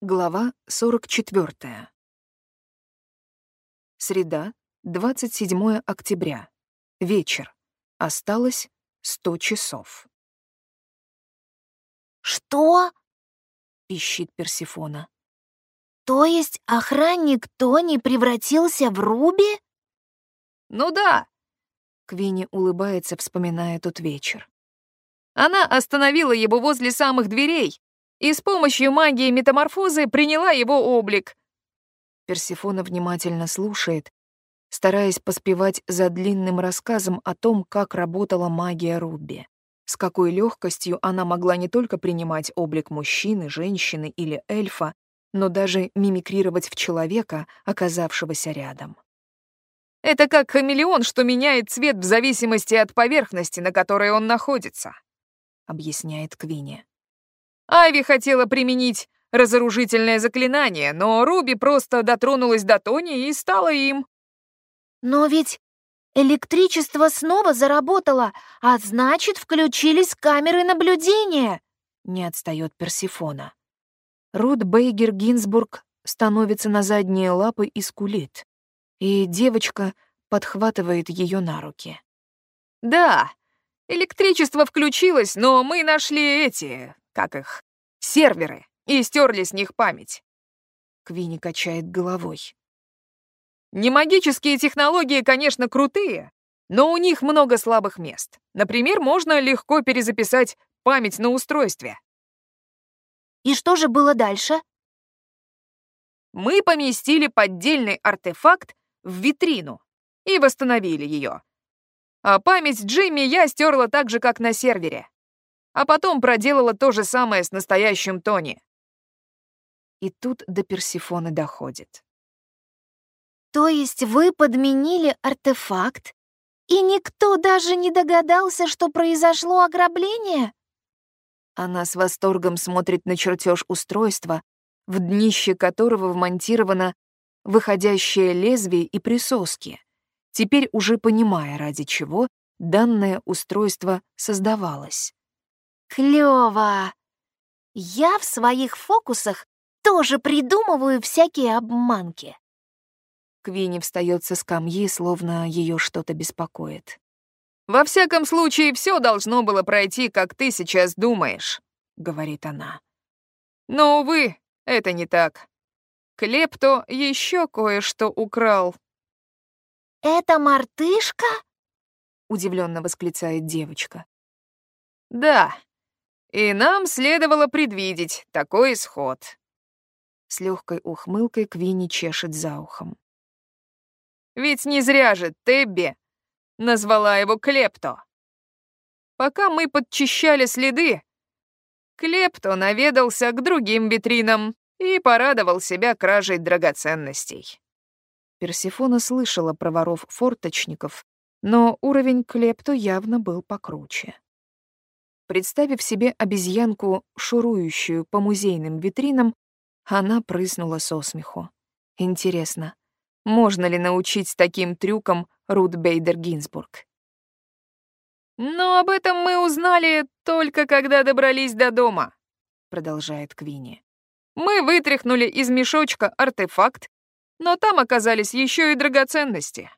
Глава 44. Среда, 27 октября. Вечер. Осталось 100 часов. «Что?» — пищит Персифона. «То есть охранник Тони превратился в Руби?» «Ну да», — Квинни улыбается, вспоминая тот вечер. «Она остановила его возле самых дверей, и с помощью магии метаморфозы приняла его облик. Персифона внимательно слушает, стараясь поспевать за длинным рассказом о том, как работала магия Рубби. С какой легкостью она могла не только принимать облик мужчины, женщины или эльфа, но даже мимикрировать в человека, оказавшегося рядом. Это как хамелеон, что меняет цвет в зависимости от поверхности, на которой он находится, объясняет Квинни. Айви хотела применить разоружительное заклинание, но Руби просто дотронулась до Тони и стала им. Но ведь электричество снова заработало, а значит, включились камеры наблюдения. Не отстает Персифона. Рут Бейгер Гинзбург становится на задние лапы и скулит, и девочка подхватывает ее на руки. «Да, электричество включилось, но мы нашли эти, как их, серверы, и стерли с них память. Квинни качает головой. Не магические технологии, конечно, крутые, но у них много слабых мест. Например, можно легко перезаписать память на устройстве. И что же было дальше? Мы поместили поддельный артефакт в витрину и восстановили ее. А память Джимми я стерла так же, как на сервере а потом проделала то же самое с настоящим Тони. И тут до Персифоны доходит. То есть вы подменили артефакт, и никто даже не догадался, что произошло ограбление? Она с восторгом смотрит на чертеж устройства, в днище которого вмонтировано выходящее лезвие и присоски, теперь уже понимая, ради чего данное устройство создавалось. Клёво! Я в своих фокусах тоже придумываю всякие обманки. Квинни встает со скамьи, словно ее что-то беспокоит. «Во всяком случае, все должно было пройти, как ты сейчас думаешь», — говорит она. «Но, увы, это не так. Клепто еще кое-что украл». «Это мартышка?» — удивленно восклицает девочка. «Да, и нам следовало предвидеть такой исход. С легкой ухмылкой Квинни чешет за ухом. Ведь не зря же Тебби назвала его Клепто. Пока мы подчищали следы, Клепто наведался к другим витринам и порадовал себя кражей драгоценностей. Персифона слышала про воров-форточников, но уровень Клепто явно был покруче. Представив себе обезьянку, шурующую по музейным витринам, она прыснула со смеху. Интересно, можно ли научить таким трюкам Рут Бейдер Гинзбург? «Но об этом мы узнали только когда добрались до дома», — продолжает Квинни. «Мы вытряхнули из мешочка артефакт, но там оказались еще и драгоценности».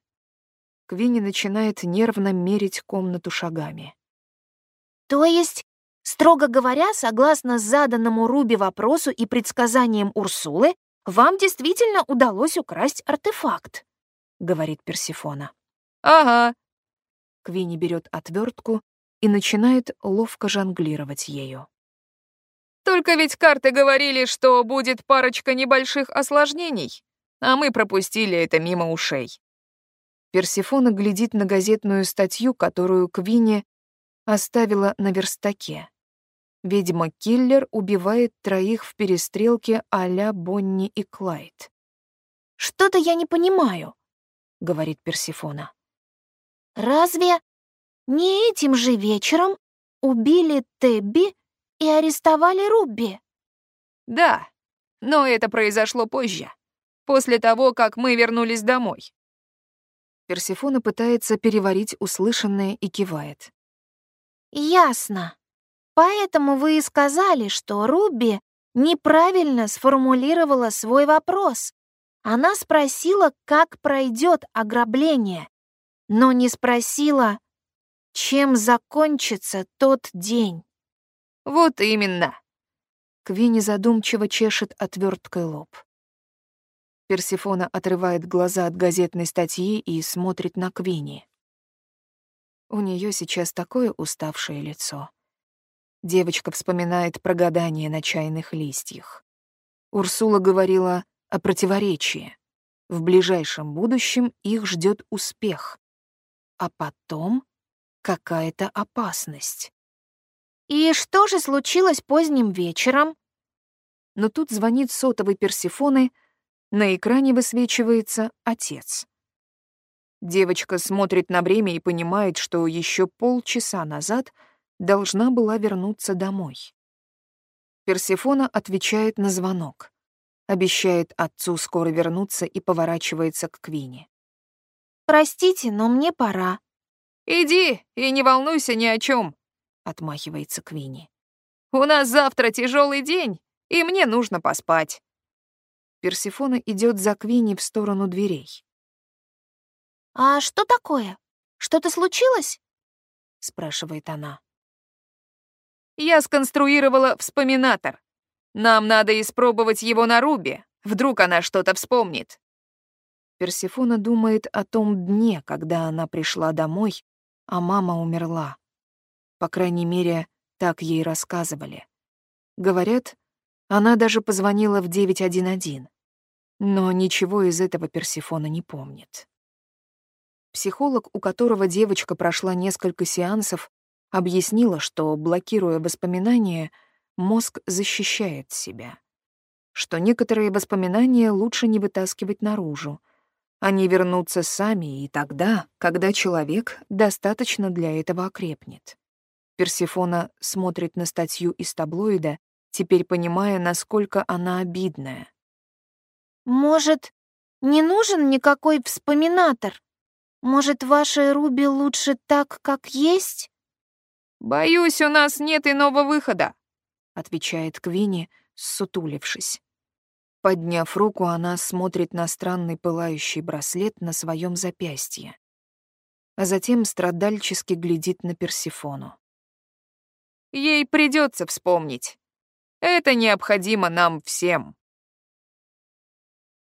Квинни начинает нервно мерить комнату шагами. То есть, строго говоря, согласно заданному Руби вопросу и предсказаниям Урсулы, вам действительно удалось украсть артефакт, говорит Персифона. Ага. Квинни берет отвертку и начинает ловко жонглировать ею. Только ведь карты говорили, что будет парочка небольших осложнений, а мы пропустили это мимо ушей. Персифона глядит на газетную статью, которую Квинни оставила на верстаке. Ведьма-киллер убивает троих в перестрелке а-ля Бонни и Клайд. «Что-то я не понимаю», — говорит Персифона. «Разве не этим же вечером убили Тебби и арестовали Рубби?» «Да, но это произошло позже, после того, как мы вернулись домой». Персифона пытается переварить услышанное и кивает. «Ясно. Поэтому вы и сказали, что Руби неправильно сформулировала свой вопрос. Она спросила, как пройдет ограбление, но не спросила, чем закончится тот день. Вот именно. Квинни задумчиво чешет отверткой лоб. Персифона отрывает глаза от газетной статьи и смотрит на Квинни. У нее сейчас такое уставшее лицо. Девочка вспоминает про гадание на чайных листьях. Урсула говорила о противоречии. В ближайшем будущем их ждет успех. А потом какая-то опасность. И что же случилось поздним вечером? Но тут звонит сотовый Персифоны, на экране высвечивается отец. Девочка смотрит на время и понимает, что еще полчаса назад должна была вернуться домой. Персифона отвечает на звонок, обещает отцу скоро вернуться и поворачивается к Квине. «Простите, но мне пора». «Иди и не волнуйся ни о чем, отмахивается Квинни. «У нас завтра тяжелый день, и мне нужно поспать». Персифона идет за Квинни в сторону дверей. «А что такое? Что-то случилось?» — спрашивает она. «Я сконструировала вспоминатор. Нам надо испробовать его на Рубе. Вдруг она что-то вспомнит». Персифона думает о том дне, когда она пришла домой, а мама умерла. По крайней мере, так ей рассказывали. Говорят, она даже позвонила в 911. Но ничего из этого Персифона не помнит. Психолог, у которого девочка прошла несколько сеансов, объяснила, что, блокируя воспоминания, мозг защищает себя. Что некоторые воспоминания лучше не вытаскивать наружу. Они вернутся сами и тогда, когда человек достаточно для этого окрепнет. Персифона смотрит на статью из таблоида, теперь понимая, насколько она обидная. «Может, не нужен никакой вспоминатор? Может, вашей Руби лучше так, как есть?» «Боюсь, у нас нет иного выхода», — отвечает Квинни, сутулившись. Подняв руку, она смотрит на странный пылающий браслет на своем запястье, а затем страдальчески глядит на Персифону. Ей придется вспомнить. Это необходимо нам всем.